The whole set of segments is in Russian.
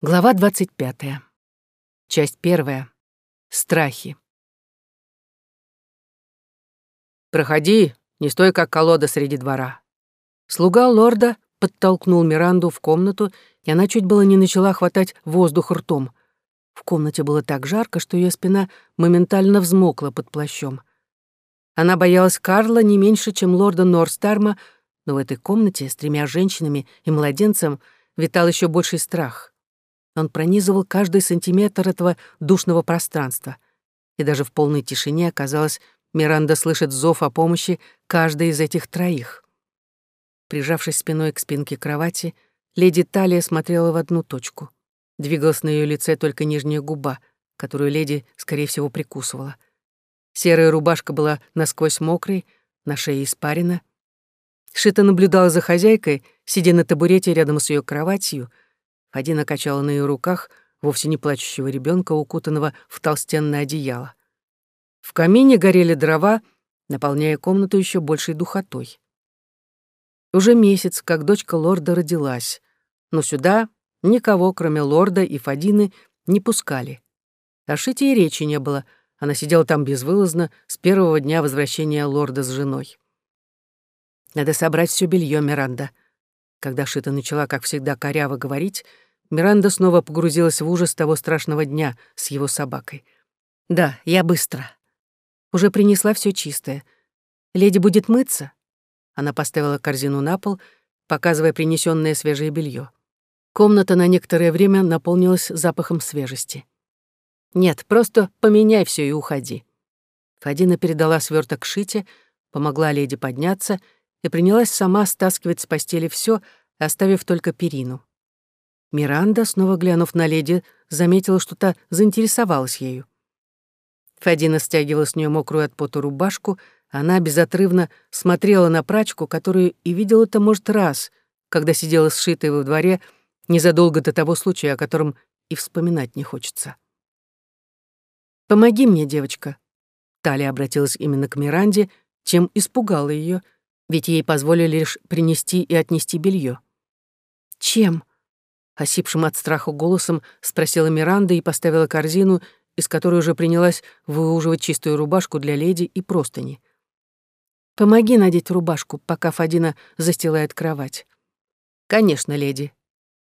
Глава 25. Часть первая. Страхи. «Проходи, не стой как колода среди двора». Слуга лорда подтолкнул Миранду в комнату, и она чуть было не начала хватать воздух ртом. В комнате было так жарко, что ее спина моментально взмокла под плащом. Она боялась Карла не меньше, чем лорда Норстарма, но в этой комнате с тремя женщинами и младенцем витал еще больший страх — он пронизывал каждый сантиметр этого душного пространства. И даже в полной тишине, казалось, Миранда слышит зов о помощи каждой из этих троих. Прижавшись спиной к спинке кровати, леди Талия смотрела в одну точку. Двигалась на ее лице только нижняя губа, которую леди, скорее всего, прикусывала. Серая рубашка была насквозь мокрой, на шее испарина. Шита наблюдала за хозяйкой, сидя на табурете рядом с ее кроватью — Фадина качала на ее руках вовсе не плачущего ребенка, укутанного в толстенное одеяло. В камине горели дрова, наполняя комнату еще большей духотой. Уже месяц, как дочка лорда родилась, но сюда никого, кроме лорда и Фадины, не пускали. О Шите и речи не было, она сидела там безвылазно с первого дня возвращения лорда с женой. «Надо собрать все белье, Миранда», когда Шита начала, как всегда, коряво говорить, Миранда снова погрузилась в ужас того страшного дня с его собакой. «Да, я быстро. Уже принесла все чистое. Леди будет мыться?» Она поставила корзину на пол, показывая принесенное свежее белье. Комната на некоторое время наполнилась запахом свежести. «Нет, просто поменяй все и уходи». Фадина передала сверток Шите, помогла леди подняться — и принялась сама стаскивать с постели все, оставив только перину. Миранда, снова глянув на леди, заметила, что та заинтересовалась ею. Фадина стягивала с нее мокрую от пота рубашку, она безотрывно смотрела на прачку, которую и видела-то, может, раз, когда сидела сшитой во дворе незадолго до того случая, о котором и вспоминать не хочется. «Помоги мне, девочка». Талия обратилась именно к Миранде, чем испугала ее — ведь ей позволили лишь принести и отнести белье. «Чем?» — осипшим от страха голосом спросила Миранда и поставила корзину, из которой уже принялась выуживать чистую рубашку для леди и простыни. «Помоги надеть рубашку, пока Фадина застилает кровать». «Конечно, леди».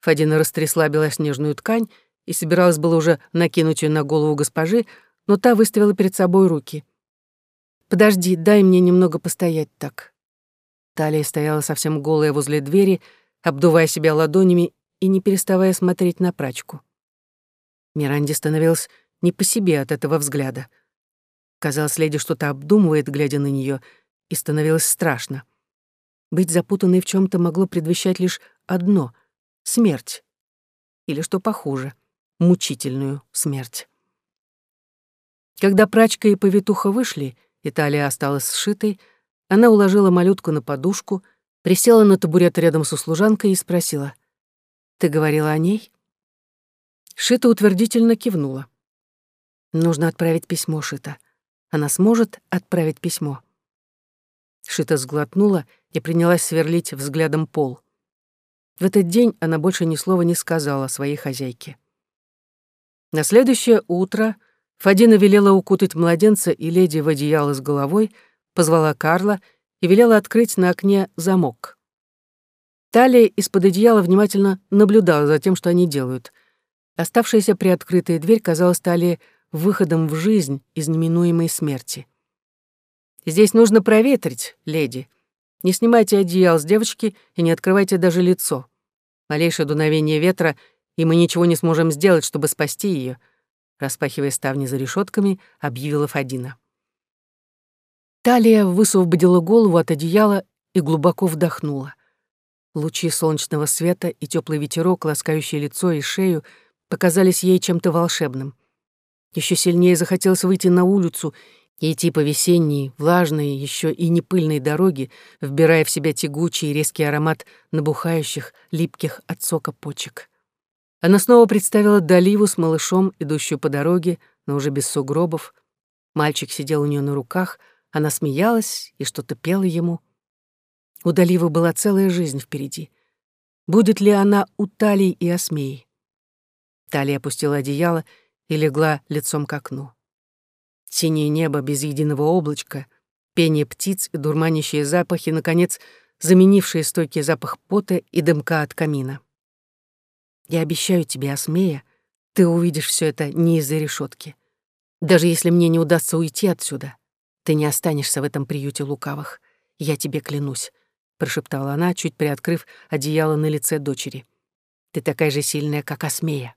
Фадина растрясла белоснежную ткань и собиралась было уже накинуть ее на голову госпожи, но та выставила перед собой руки. «Подожди, дай мне немного постоять так». Талия стояла совсем голая возле двери, обдувая себя ладонями и не переставая смотреть на прачку. Миранде становилось не по себе от этого взгляда. Казалось, леди что-то обдумывает, глядя на нее, и становилось страшно. Быть запутанной в чем то могло предвещать лишь одно — смерть. Или, что похуже, мучительную смерть. Когда прачка и повитуха вышли, Италия осталась сшитой, она уложила малютку на подушку, присела на табурет рядом со служанкой и спросила. «Ты говорила о ней?» Шита утвердительно кивнула. «Нужно отправить письмо, Шита. Она сможет отправить письмо». Шита сглотнула и принялась сверлить взглядом пол. В этот день она больше ни слова не сказала своей хозяйке. На следующее утро Фадина велела укутать младенца и леди в одеяло с головой, позвала Карла и велела открыть на окне замок. Талия из-под одеяла внимательно наблюдала за тем, что они делают. Оставшаяся приоткрытая дверь казалась Талии выходом в жизнь из неминуемой смерти. «Здесь нужно проветрить, леди. Не снимайте одеял с девочки и не открывайте даже лицо. Малейшее дуновение ветра, и мы ничего не сможем сделать, чтобы спасти ее», распахивая ставни за решетками, объявила Фадина. Талия высвободила голову от одеяла и глубоко вдохнула. Лучи солнечного света и теплый ветерок, ласкающий лицо и шею, показались ей чем-то волшебным. Еще сильнее захотелось выйти на улицу и идти по весенней, влажной, еще и не пыльной дороге, вбирая в себя тягучий и резкий аромат набухающих, липких от сока почек. Она снова представила Даливу с малышом, идущую по дороге, но уже без сугробов. Мальчик сидел у нее на руках — она смеялась и что-то пела ему. У Даливы была целая жизнь впереди. Будет ли она у Талии и Осмеи? Талия опустила одеяло и легла лицом к окну. Синее небо без единого облачка, пение птиц и дурманящие запахи, наконец, заменившие стойкий запах пота и дымка от камина. Я обещаю тебе, Асмея, ты увидишь все это не из-за решетки. Даже если мне не удастся уйти отсюда, ты не останешься в этом приюте лукавых. Я тебе клянусь, прошептала она, чуть приоткрыв одеяло на лице дочери. Ты такая же сильная, как Асмея.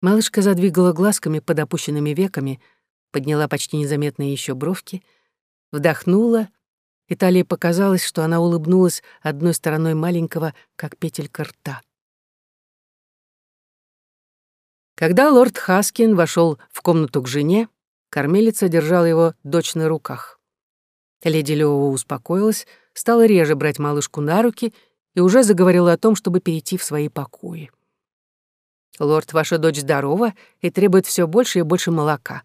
Малышка задвигала глазками под опущенными веками, подняла почти незаметные еще бровки, вдохнула, и Талии показалось, что она улыбнулась одной стороной маленького, как петелька рта. Когда лорд Хаскин вошел в комнату к жене, кормилица держала его дочь на руках. Леди Лёва успокоилась, стала реже брать малышку на руки и уже заговорила о том, чтобы перейти в свои покои. Лорд, ваша дочь здорова и требует все больше и больше молока.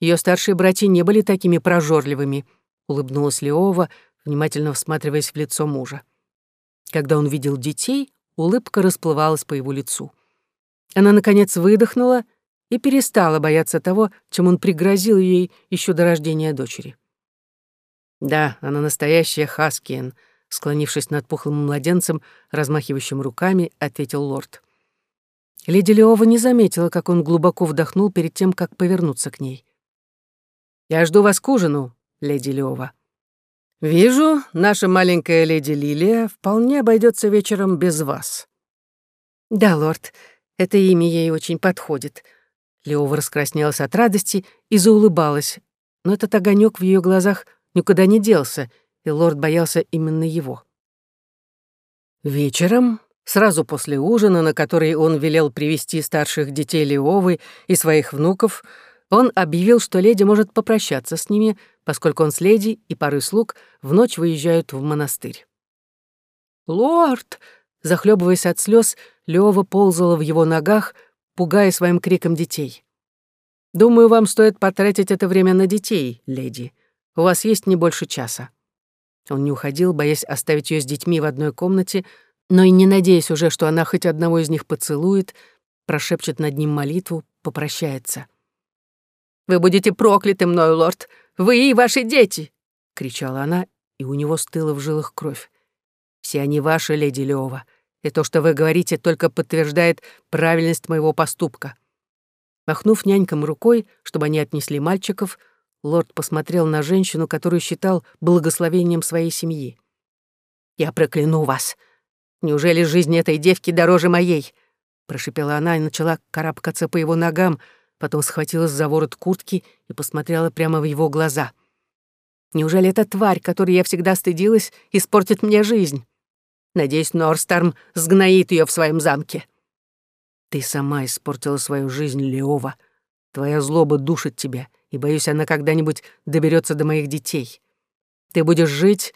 Ее старшие братья не были такими прожорливыми, улыбнулась Леова, внимательно всматриваясь в лицо мужа. Когда он видел детей, улыбка расплывалась по его лицу. Она, наконец, выдохнула и перестала бояться того, чем он пригрозил ей еще до рождения дочери. «Да, она настоящая Хаскиен», — склонившись над пухлым младенцем, размахивающим руками, ответил лорд. Леди Леова не заметила, как он глубоко вдохнул перед тем, как повернуться к ней. «Я жду вас к ужину, леди Леова. Вижу, наша маленькая леди Лилия вполне обойдется вечером без вас». «Да, лорд, это имя ей очень подходит». Леова раскраснелась от радости и заулыбалась, но этот огонек в ее глазах никуда не делся, и лорд боялся именно его. Вечером Сразу после ужина, на который он велел привести старших детей Леовы и своих внуков, он объявил, что леди может попрощаться с ними, поскольку он с леди и парой слуг в ночь выезжают в монастырь. «Лорд!» Захлебываясь от слез, Леова ползала в его ногах, пугая своим криком детей. «Думаю, вам стоит потратить это время на детей, леди. У вас есть не больше часа». Он не уходил, боясь оставить ее с детьми в одной комнате, но и не надеясь уже, что она хоть одного из них поцелует, прошепчет над ним молитву, попрощается. «Вы будете прокляты мною, лорд! Вы и ваши дети!» — кричала она, и у него стыла в жилах кровь. «Все они ваши, леди Леова, и то, что вы говорите, только подтверждает правильность моего поступка». Махнув нянькам рукой, чтобы они отнесли мальчиков, лорд посмотрел на женщину, которую считал благословением своей семьи. «Я прокляну вас! Неужели жизнь этой девки дороже моей?» Прошипела она и начала карабкаться по его ногам, потом схватилась за ворот куртки и посмотрела прямо в его глаза. «Неужели эта тварь, которой я всегда стыдилась, испортит мне жизнь? Надеюсь, Норстарм сгноит ее в своем замке». «Ты сама испортила свою жизнь, Леова. Твоя злоба душит тебя, и, боюсь, она когда-нибудь доберется до моих детей. Ты будешь жить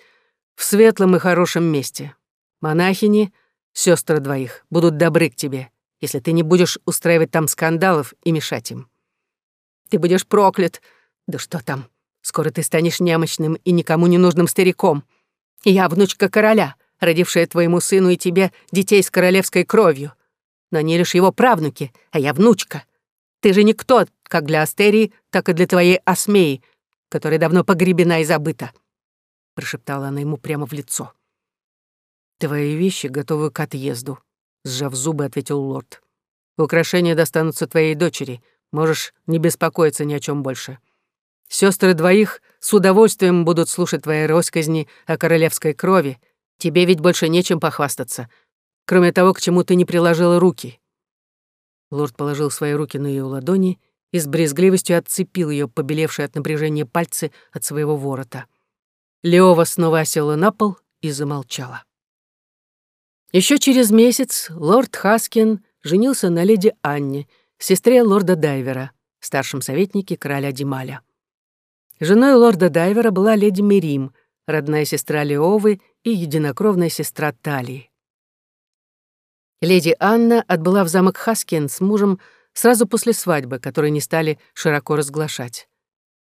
в светлом и хорошем месте, Монахини, сестры двоих, будут добры к тебе, если ты не будешь устраивать там скандалов и мешать им. Ты будешь проклят. Да что там? Скоро ты станешь немощным и никому не нужным стариком. я внучка короля, родившая твоему сыну и тебе детей с королевской кровью. Но не лишь его правнуки, а я внучка. Ты же никто, как для Астерии, так и для твоей Осмеи, которая давно погребена и забыта», — прошептала она ему прямо в лицо. «Твои вещи готовы к отъезду», — сжав зубы, ответил лорд. «Украшения достанутся твоей дочери. Можешь не беспокоиться ни о чем больше. Сестры двоих с удовольствием будут слушать твои росказни о королевской крови. Тебе ведь больше нечем похвастаться, кроме того, к чему ты не приложила руки». Лорд положил свои руки на ее ладони и с брезгливостью отцепил ее побелевшие от напряжения пальцы от своего ворота. Леова снова осела на пол и замолчала. Еще через месяц лорд Хаскин женился на леди Анне, сестре лорда Дайвера, старшем советнике короля Дималя. Женой лорда Дайвера была леди Мерим, родная сестра Леовы и единокровная сестра Талии. Леди Анна отбыла в замок Хаскин с мужем сразу после свадьбы, которую не стали широко разглашать.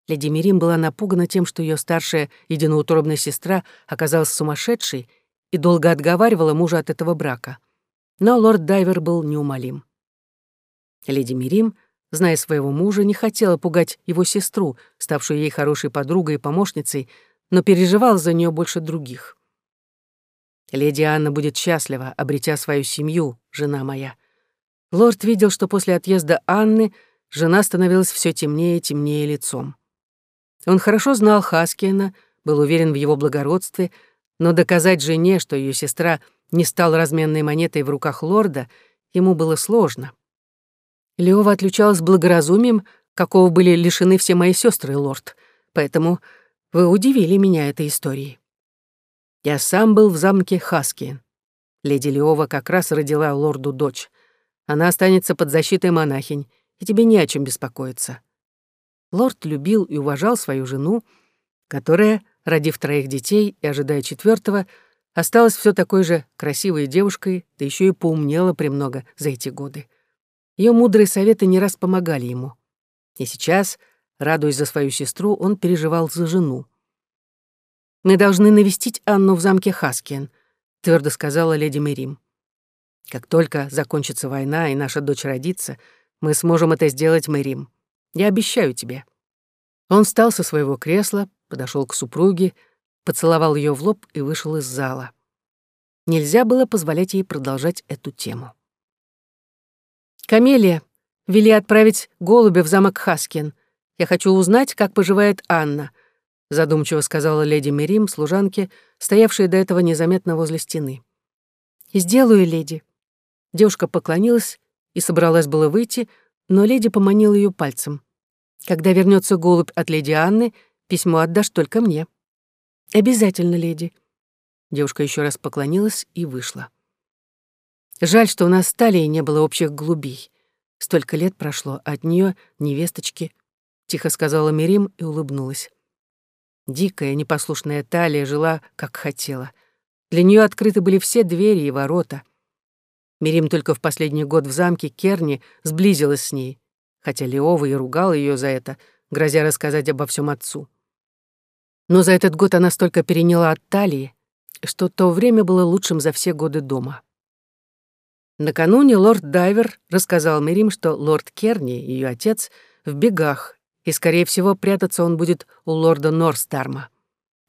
Леди Мерим была напугана тем, что ее старшая единоутробная сестра оказалась сумасшедшей и долго отговаривала мужа от этого брака. Но лорд Дайвер был неумолим. Леди Мирим, зная своего мужа, не хотела пугать его сестру, ставшую ей хорошей подругой и помощницей, но переживала за нее больше других. Леди Анна будет счастлива, обретя свою семью, жена моя. Лорд видел, что после отъезда Анны жена становилась все темнее и темнее лицом. Он хорошо знал Хаскиена, был уверен в его благородстве, но доказать жене, что ее сестра не стала разменной монетой в руках лорда, ему было сложно. Леова отличалась благоразумием, какого были лишены все мои сестры, лорд, поэтому вы удивили меня этой историей. Я сам был в замке Хаскиен. Леди Леова как раз родила лорду дочь. Она останется под защитой монахинь, и тебе не о чем беспокоиться. Лорд любил и уважал свою жену, которая, родив троих детей и ожидая четвертого, осталась все такой же красивой девушкой, да еще и поумнела премного за эти годы. Ее мудрые советы не раз помогали ему. И сейчас, радуясь за свою сестру, он переживал за жену. «Мы должны навестить Анну в замке Хаскиен», — твердо сказала леди Мерим. «Как только закончится война и наша дочь родится, мы сможем это сделать, Мэрим. Я обещаю тебе». Он встал со своего кресла, подошел к супруге, поцеловал ее в лоб и вышел из зала. Нельзя было позволять ей продолжать эту тему. «Камелия, вели отправить голубя в замок Хаскин. Я хочу узнать, как поживает Анна», задумчиво сказала леди Мерим, служанке, стоявшей до этого незаметно возле стены. «Сделаю, леди». Девушка поклонилась и собралась было выйти, но леди поманила ее пальцем. «Когда вернется голубь от леди Анны, письмо отдашь только мне». «Обязательно, леди». Девушка еще раз поклонилась и вышла. Жаль, что у нас с Талией не было общих голубей. Столько лет прошло, от нее невесточки, — тихо сказала Мирим и улыбнулась. Дикая, непослушная Талия жила, как хотела. Для нее открыты были все двери и ворота — Мирим только в последний год в замке Керни сблизилась с ней, хотя Леова и ругал ее за это, грозя рассказать обо всем отцу. Но за этот год она столько переняла от Талии, что то время было лучшим за все годы дома. Накануне лорд Дайвер рассказал Мирим, что лорд Керни, ее отец, в бегах, и, скорее всего, прятаться он будет у лорда Норстарма.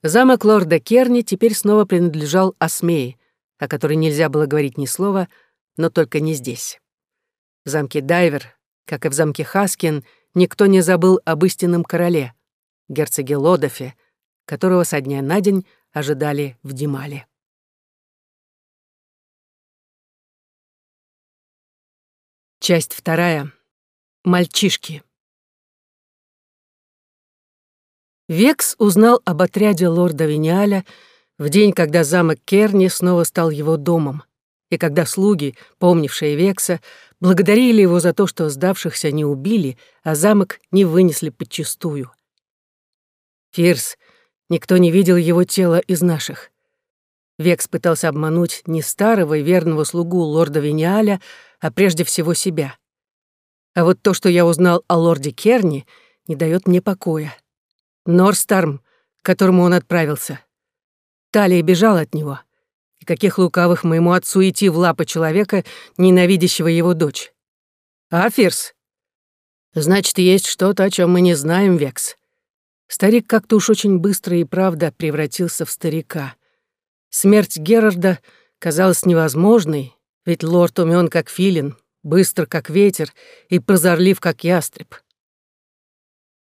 Замок лорда Керни теперь снова принадлежал Асмее, о которой нельзя было говорить ни слова, но только не здесь. В замке Дайвер, как и в замке Хаскин, никто не забыл об истинном короле, герцоге Лодофе, которого со дня на день ожидали в Димале. Часть вторая. Мальчишки. Векс узнал об отряде лорда Виниаля в день, когда замок Керни снова стал его домом и когда слуги, помнившие Векса, благодарили его за то, что сдавшихся не убили, а замок не вынесли подчистую. Фирс, никто не видел его тела из наших. Векс пытался обмануть не старого и верного слугу лорда Виниаля, а прежде всего себя. А вот то, что я узнал о лорде Керни, не дает мне покоя. Норстарм, к которому он отправился. Талия бежал от него — каких лукавых моему отцу идти в лапы человека, ненавидящего его дочь. А, Фирс? Значит, есть что-то, о чем мы не знаем, Векс. Старик как-то уж очень быстро и правда превратился в старика. Смерть Герарда казалась невозможной, ведь лорд умён как филин, быстр как ветер и прозорлив как ястреб.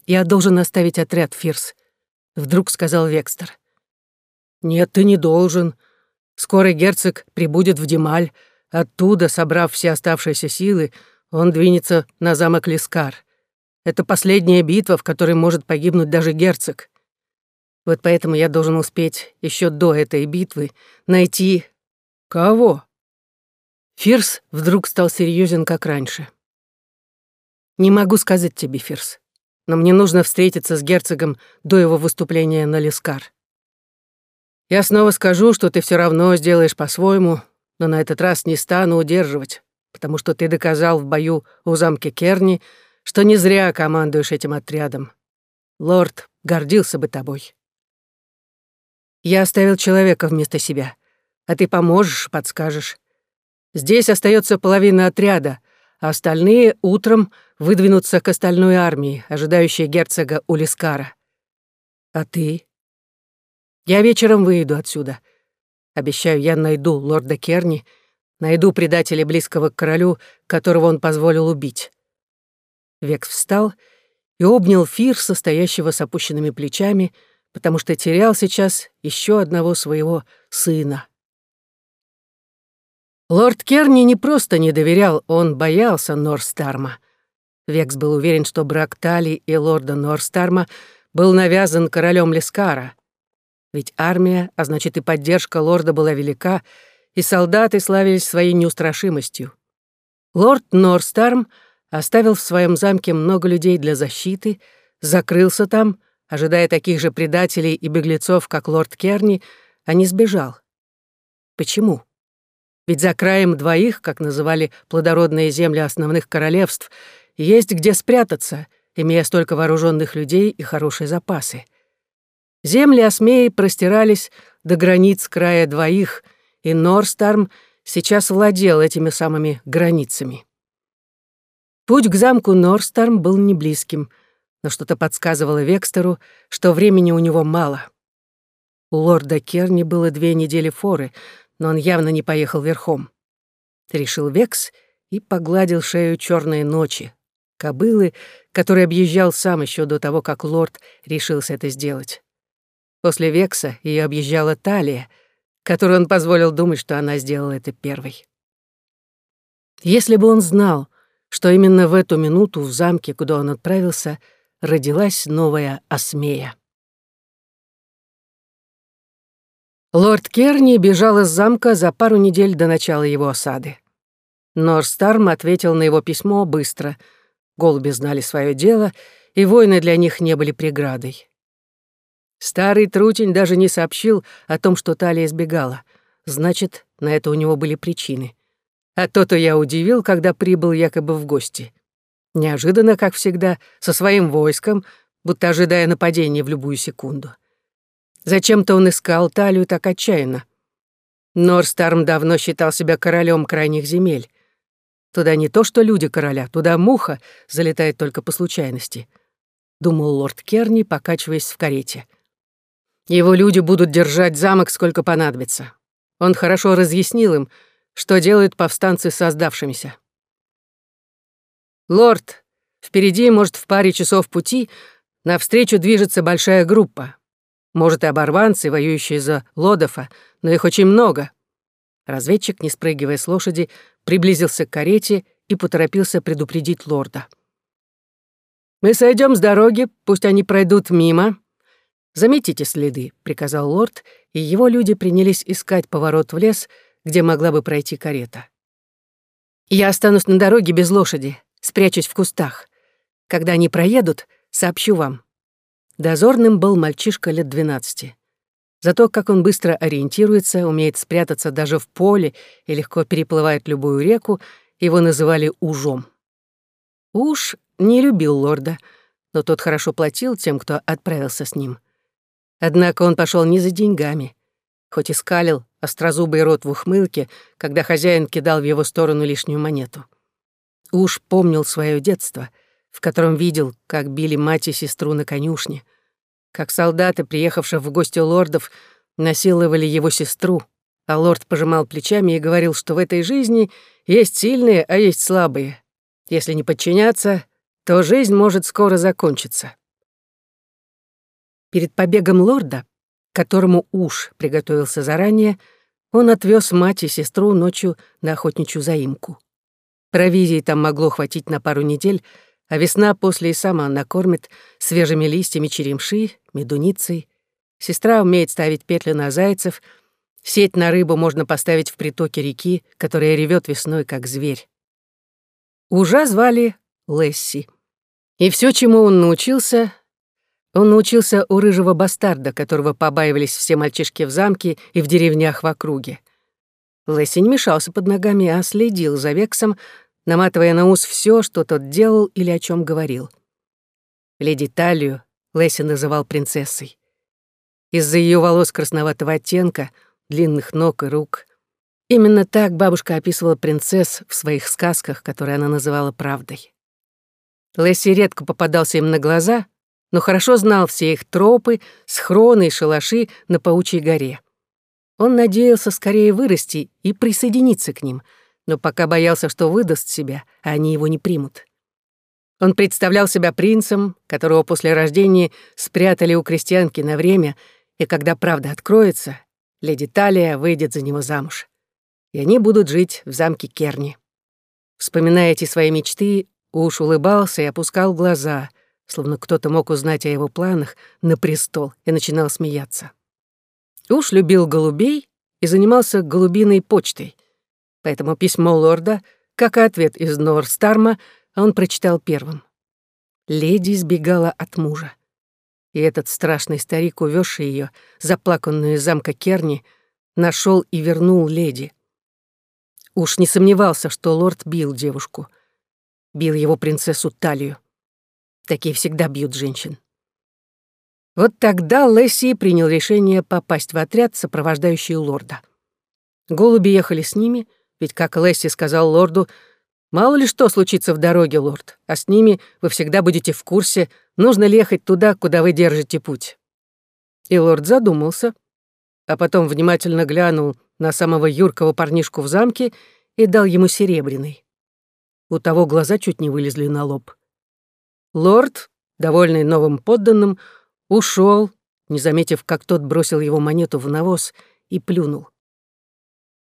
«Я должен оставить отряд, Фирс», — вдруг сказал Векстер. «Нет, ты не должен», Скоро герцог прибудет в Дималь. Оттуда, собрав все оставшиеся силы, он двинется на замок Лискар. Это последняя битва, в которой может погибнуть даже герцог. Вот поэтому я должен успеть еще до этой битвы найти... Кого? Фирс вдруг стал серьезен, как раньше. Не могу сказать тебе, Фирс, но мне нужно встретиться с герцогом до его выступления на Лискар. Я снова скажу, что ты все равно сделаешь по-своему, но на этот раз не стану удерживать, потому что ты доказал в бою у замки Керни, что не зря командуешь этим отрядом. Лорд гордился бы тобой. Я оставил человека вместо себя, а ты поможешь, подскажешь. Здесь остается половина отряда, а остальные утром выдвинутся к остальной армии, ожидающей герцога Улискара. А ты? Я вечером выйду отсюда. Обещаю, я найду лорда Керни, найду предателя близкого к королю, которого он позволил убить. Векс встал и обнял Фир, состоящего с опущенными плечами, потому что терял сейчас еще одного своего сына. Лорд Керни не просто не доверял, он боялся Норстарма. Векс был уверен, что брак Тали и лорда Норстарма был навязан королем Лескара. Ведь армия, а значит и поддержка лорда была велика, и солдаты славились своей неустрашимостью. Лорд Норстарм оставил в своем замке много людей для защиты, закрылся там, ожидая таких же предателей и беглецов, как лорд Керни, а не сбежал. Почему? Ведь за краем двоих, как называли плодородные земли основных королевств, есть где спрятаться, имея столько вооруженных людей и хорошие запасы. Земли Осмеи простирались до границ края двоих, и Норстарм сейчас владел этими самыми границами. Путь к замку Норстарм был не близким, но что-то подсказывало Векстеру, что времени у него мало. У лорда Керни было две недели форы, но он явно не поехал верхом. Решил Векс и погладил шею черной ночи, кобылы, который объезжал сам еще до того, как лорд решился это сделать. После Векса ее объезжала Талия, которой он позволил думать, что она сделала это первой. Если бы он знал, что именно в эту минуту в замке, куда он отправился, родилась новая Осмея. Лорд Керни бежал из замка за пару недель до начала его осады. Норстарм ответил на его письмо быстро. Голуби знали свое дело, и войны для них не были преградой. Старый Трутень даже не сообщил о том, что Талия избегала. Значит, на это у него были причины. А то-то я удивил, когда прибыл якобы в гости. Неожиданно, как всегда, со своим войском, будто ожидая нападения в любую секунду. Зачем-то он искал талию так отчаянно. Норстарм давно считал себя королем крайних земель. Туда не то что люди короля, туда муха залетает только по случайности. Думал лорд Керни, покачиваясь в карете. Его люди будут держать замок, сколько понадобится. Он хорошо разъяснил им, что делают повстанцы создавшимися. «Лорд, впереди, может, в паре часов пути, навстречу движется большая группа. Может, и оборванцы, воюющие за Лодофа, но их очень много». Разведчик, не спрыгивая с лошади, приблизился к карете и поторопился предупредить лорда. «Мы сойдем с дороги, пусть они пройдут мимо. Заметите следы», — приказал лорд, и его люди принялись искать поворот в лес, где могла бы пройти карета. «Я останусь на дороге без лошади, спрячусь в кустах. Когда они проедут, сообщу вам». Дозорным был мальчишка лет двенадцати. Зато как он быстро ориентируется, умеет спрятаться даже в поле и легко переплывает любую реку, его называли Ужом. Уж не любил лорда, но тот хорошо платил тем, кто отправился с ним. Однако он пошел не за деньгами. Хоть и скалил острозубый рот в ухмылке, когда хозяин кидал в его сторону лишнюю монету. Уж помнил свое детство, в котором видел, как били мать и сестру на конюшне, как солдаты, приехавшие в гости лордов, насиловали его сестру, а лорд пожимал плечами и говорил, что в этой жизни есть сильные, а есть слабые. Если не подчиняться, то жизнь может скоро закончиться. Перед побегом лорда которому уж приготовился заранее, он отвез мать и сестру ночью на охотничью заимку. Провизии там могло хватить на пару недель, а весна после и сама накормит свежими листьями черемши, медуницей. Сестра умеет ставить петли на зайцев, сеть на рыбу можно поставить в притоке реки, которая ревет весной, как зверь. Ужа звали Лесси. И все, чему он научился, он научился у рыжего бастарда, которого побаивались все мальчишки в замке и в деревнях в округе. Лесси не мешался под ногами, а следил за Вексом, наматывая на ус все, что тот делал или о чем говорил. Леди Талию Лесси называл принцессой. Из-за ее волос красноватого оттенка, длинных ног и рук. Именно так бабушка описывала принцесс в своих сказках, которые она называла правдой. Лесси редко попадался им на глаза, но хорошо знал все их тропы, схроны и шалаши на Паучьей горе. Он надеялся скорее вырасти и присоединиться к ним, но пока боялся, что выдаст себя, а они его не примут. Он представлял себя принцем, которого после рождения спрятали у крестьянки на время, и когда правда откроется, леди Талия выйдет за него замуж. И они будут жить в замке Керни. Вспоминая эти свои мечты, Уж улыбался и опускал глаза, словно кто-то мог узнать о его планах на престол и начинал смеяться. Уж любил голубей и занимался голубиной почтой, поэтому письмо лорда, как и ответ из Норстарма, он прочитал первым. Леди избегала от мужа. И этот страшный старик, увезший ее, заплаканную из замка Керни, нашел и вернул леди. Уж не сомневался, что лорд бил девушку. Бил его принцессу Талию. Такие всегда бьют женщин. Вот тогда Лесси принял решение попасть в отряд, сопровождающий лорда. Голуби ехали с ними, ведь, как Лесси сказал лорду, Мало ли что случится в дороге, лорд, а с ними вы всегда будете в курсе, нужно ли ехать туда, куда вы держите путь». И лорд задумался, а потом внимательно глянул на самого юркого парнишку в замке и дал ему серебряный. У того глаза чуть не вылезли на лоб. Лорд, довольный новым подданным, ушел, не заметив, как тот бросил его монету в навоз и плюнул.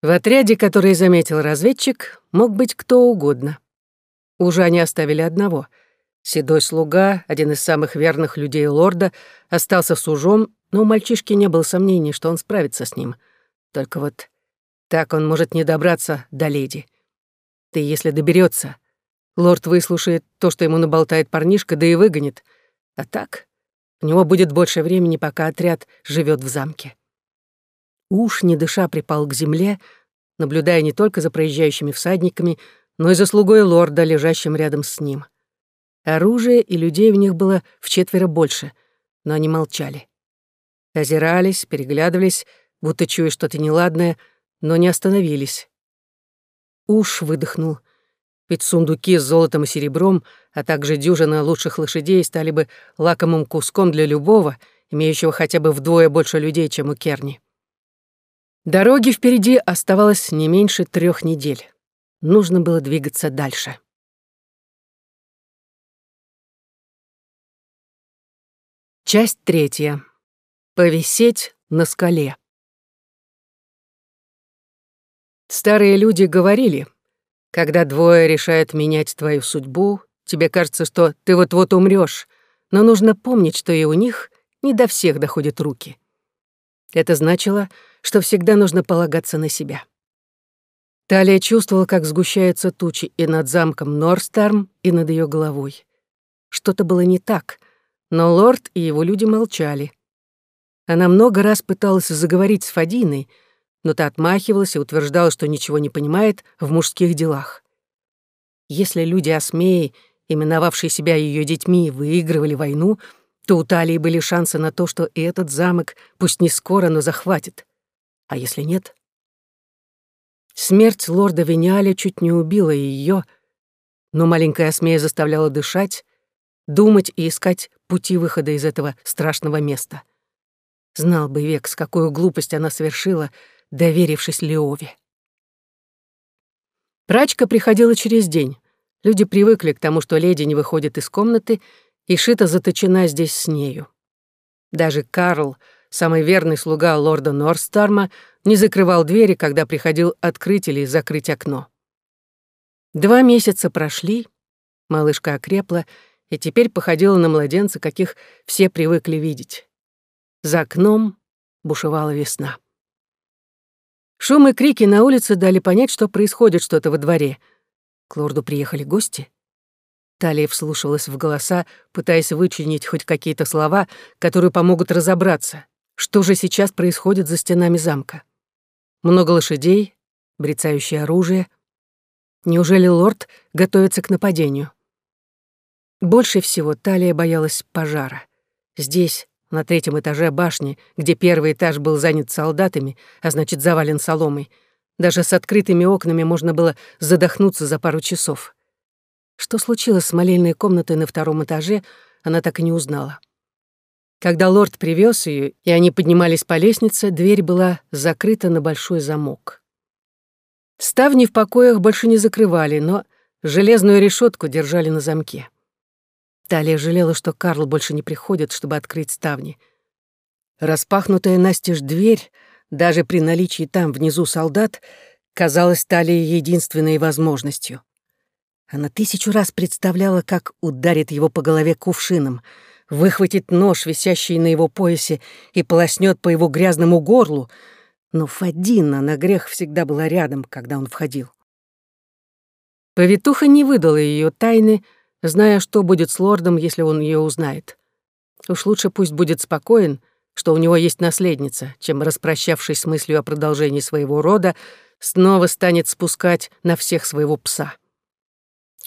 В отряде, который заметил разведчик, мог быть кто угодно. Уже они оставили одного. Седой слуга, один из самых верных людей лорда, остался с ужом, но у мальчишки не было сомнений, что он справится с ним. Только вот так он может не добраться до леди. Ты, если доберется, лорд выслушает то, что ему наболтает парнишка, да и выгонит. А так, у него будет больше времени, пока отряд живет в замке. Уж, не дыша, припал к земле, наблюдая не только за проезжающими всадниками, но и за слугой лорда, лежащим рядом с ним. Оружия и людей в них было в четверо больше, но они молчали. Озирались, переглядывались, будто чуя что-то неладное, но не остановились. Уж выдохнул. Ведь сундуки с золотом и серебром, а также дюжина лучших лошадей стали бы лакомым куском для любого, имеющего хотя бы вдвое больше людей, чем у Керни. Дороги впереди оставалось не меньше трех недель. Нужно было двигаться дальше. Часть третья. Повисеть на скале. Старые люди говорили, когда двое решают менять твою судьбу, тебе кажется, что ты вот-вот умрёшь, но нужно помнить, что и у них не до всех доходят руки. Это значило, что всегда нужно полагаться на себя. Талия чувствовала, как сгущаются тучи и над замком Норстарм, и над ее головой. Что-то было не так, но лорд и его люди молчали. Она много раз пыталась заговорить с Фадиной, но та отмахивалась и утверждала, что ничего не понимает в мужских делах. Если люди Осмеи, именовавшие себя ее детьми, выигрывали войну, то у Талии были шансы на то, что и этот замок, пусть не скоро, но захватит. А если нет? Смерть лорда Вениаля чуть не убила ее, но маленькая Осмея заставляла дышать, думать и искать пути выхода из этого страшного места. Знал бы век, с какой глупость она совершила, доверившись Леове. Прачка приходила через день. Люди привыкли к тому, что леди не выходит из комнаты, и шита заточена здесь с нею. Даже Карл, самый верный слуга лорда Норстарма, не закрывал двери, когда приходил открыть или закрыть окно. Два месяца прошли, малышка окрепла и теперь походила на младенца, каких все привыкли видеть. За окном бушевала весна. Шум и крики на улице дали понять, что происходит что-то во дворе. К лорду приехали гости. Талия вслушалась в голоса, пытаясь вычленить хоть какие-то слова, которые помогут разобраться. Что же сейчас происходит за стенами замка? Много лошадей, брецающее оружие. Неужели лорд готовится к нападению? Больше всего Талия боялась пожара. Здесь, на третьем этаже башни, где первый этаж был занят солдатами, а значит, завален соломой, Даже с открытыми окнами можно было задохнуться за пару часов. Что случилось с молельной комнатой на втором этаже, она так и не узнала. Когда лорд привез ее, и они поднимались по лестнице, дверь была закрыта на большой замок. Ставни в покоях больше не закрывали, но железную решетку держали на замке. Талия жалела, что Карл больше не приходит, чтобы открыть ставни. Распахнутая настежь дверь, даже при наличии там внизу солдат, казалась Талии единственной возможностью. Она тысячу раз представляла, как ударит его по голове кувшином, выхватит нож, висящий на его поясе, и полоснет по его грязному горлу, но Фадина на грех всегда была рядом, когда он входил. Повитуха не выдала ее тайны, зная, что будет с лордом, если он ее узнает. Уж лучше пусть будет спокоен, что у него есть наследница, чем, распрощавшись с мыслью о продолжении своего рода, снова станет спускать на всех своего пса.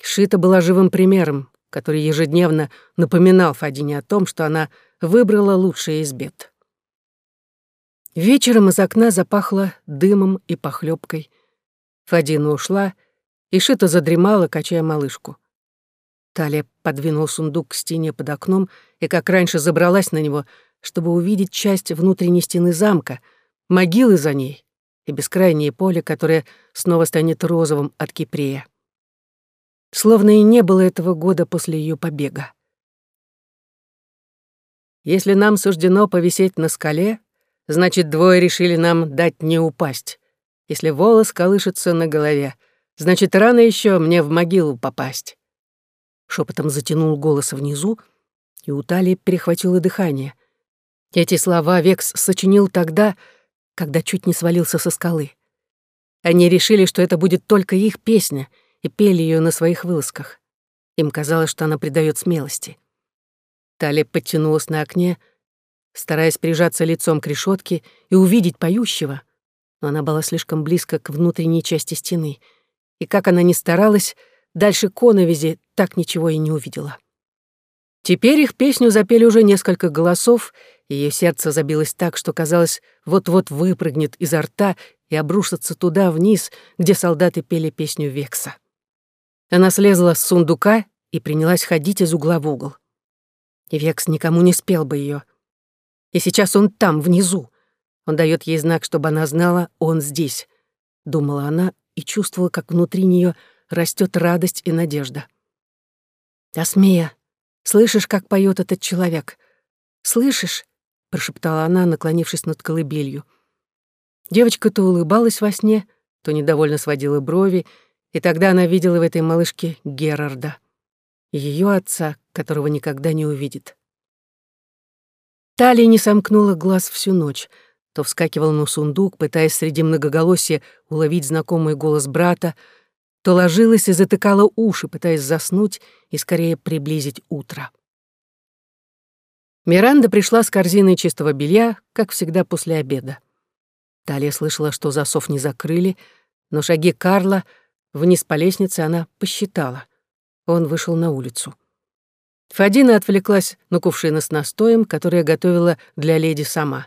Шита была живым примером, который ежедневно напоминал Фадине о том, что она выбрала лучшее из бед. Вечером из окна запахло дымом и похлебкой. Фадина ушла, и Шита задремала, качая малышку. Талия подвинула сундук к стене под окном и, как раньше, забралась на него, чтобы увидеть часть внутренней стены замка, могилы за ней и бескрайнее поле, которое снова станет розовым от Кипрея. Словно и не было этого года после ее побега. Если нам суждено повисеть на скале, значит, двое решили нам дать не упасть. Если волос колышется на голове, значит, рано еще мне в могилу попасть шепотом затянул голос внизу, и у Тали перехватило дыхание. Эти слова Векс сочинил тогда, когда чуть не свалился со скалы. Они решили, что это будет только их песня, и пели ее на своих вылазках. Им казалось, что она придает смелости. Тали подтянулась на окне, стараясь прижаться лицом к решетке и увидеть поющего, но она была слишком близко к внутренней части стены, и как она ни старалась, Дальше коновизи так ничего и не увидела. Теперь их песню запели уже несколько голосов, и ее сердце забилось так, что казалось, вот-вот выпрыгнет изо рта и обрушится туда вниз, где солдаты пели песню Векса. Она слезла с сундука и принялась ходить из угла в угол. И Векс никому не спел бы ее. И сейчас он там, внизу. Он дает ей знак, чтобы она знала, он здесь. Думала она и чувствовала, как внутри нее растет радость и надежда. «Асмия, слышишь, как поет этот человек? Слышишь?» — прошептала она, наклонившись над колыбелью. Девочка то улыбалась во сне, то недовольно сводила брови, и тогда она видела в этой малышке Герарда, ее отца, которого никогда не увидит. Талия не сомкнула глаз всю ночь, то вскакивала на сундук, пытаясь среди многоголосия уловить знакомый голос брата, то ложилась и затыкала уши, пытаясь заснуть и скорее приблизить утро. Миранда пришла с корзиной чистого белья, как всегда после обеда. Талия слышала, что засов не закрыли, но шаги Карла вниз по лестнице она посчитала. Он вышел на улицу. Фадина отвлеклась на кувшины с настоем, который готовила для леди сама.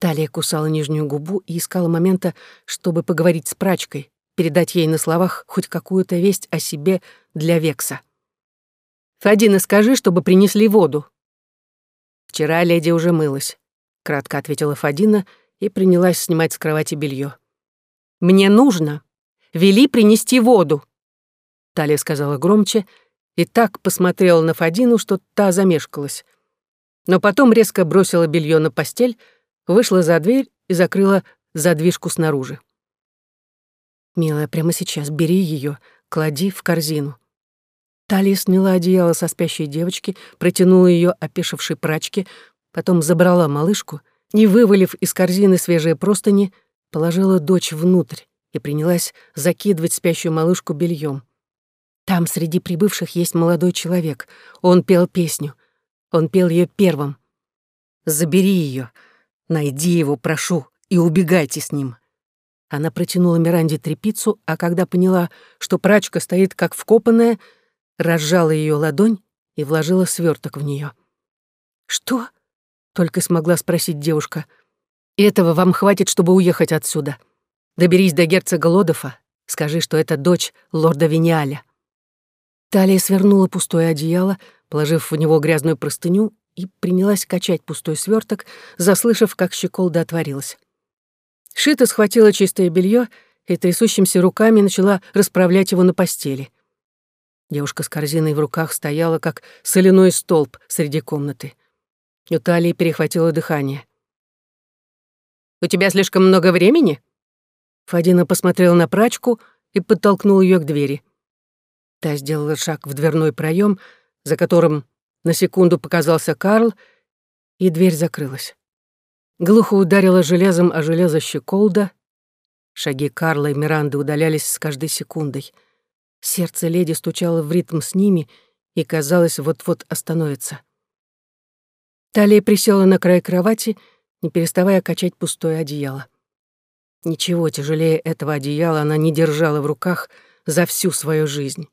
Талия кусала нижнюю губу и искала момента, чтобы поговорить с прачкой, передать ей на словах хоть какую-то весть о себе для Векса. «Фадина, скажи, чтобы принесли воду». «Вчера леди уже мылась», — кратко ответила Фадина и принялась снимать с кровати белье. «Мне нужно. Вели принести воду», — Талия сказала громче и так посмотрела на Фадину, что та замешкалась. Но потом резко бросила белье на постель, вышла за дверь и закрыла задвижку снаружи. «Милая, прямо сейчас бери ее, клади в корзину». Талия сняла одеяло со спящей девочки, протянула ее опешившей прачке, потом забрала малышку и, вывалив из корзины свежие простыни, положила дочь внутрь и принялась закидывать спящую малышку бельем. Там среди прибывших есть молодой человек. Он пел песню. Он пел ее первым. «Забери ее, найди его, прошу, и убегайте с ним. Она протянула Миранде трепицу, а когда поняла, что прачка стоит как вкопанная, разжала ее ладонь и вложила сверток в нее. «Что?» — только смогла спросить девушка. «Этого вам хватит, чтобы уехать отсюда. Доберись до герцога Лодофа, скажи, что это дочь лорда Виниаля». Талия свернула пустое одеяло, положив в него грязную простыню, и принялась качать пустой сверток, заслышав, как щеколда отворилась. Шита схватила чистое белье и трясущимися руками начала расправлять его на постели. Девушка с корзиной в руках стояла, как соляной столб среди комнаты. У Талии перехватило дыхание. «У тебя слишком много времени?» Фадина посмотрела на прачку и подтолкнул ее к двери. Та сделала шаг в дверной проем, за которым на секунду показался Карл, и дверь закрылась. Глухо ударила железом о железо щеколда. Шаги Карла и Миранды удалялись с каждой секундой. Сердце леди стучало в ритм с ними и, казалось, вот-вот остановится. Талия присела на край кровати, не переставая качать пустое одеяло. Ничего тяжелее этого одеяла она не держала в руках за всю свою жизнь.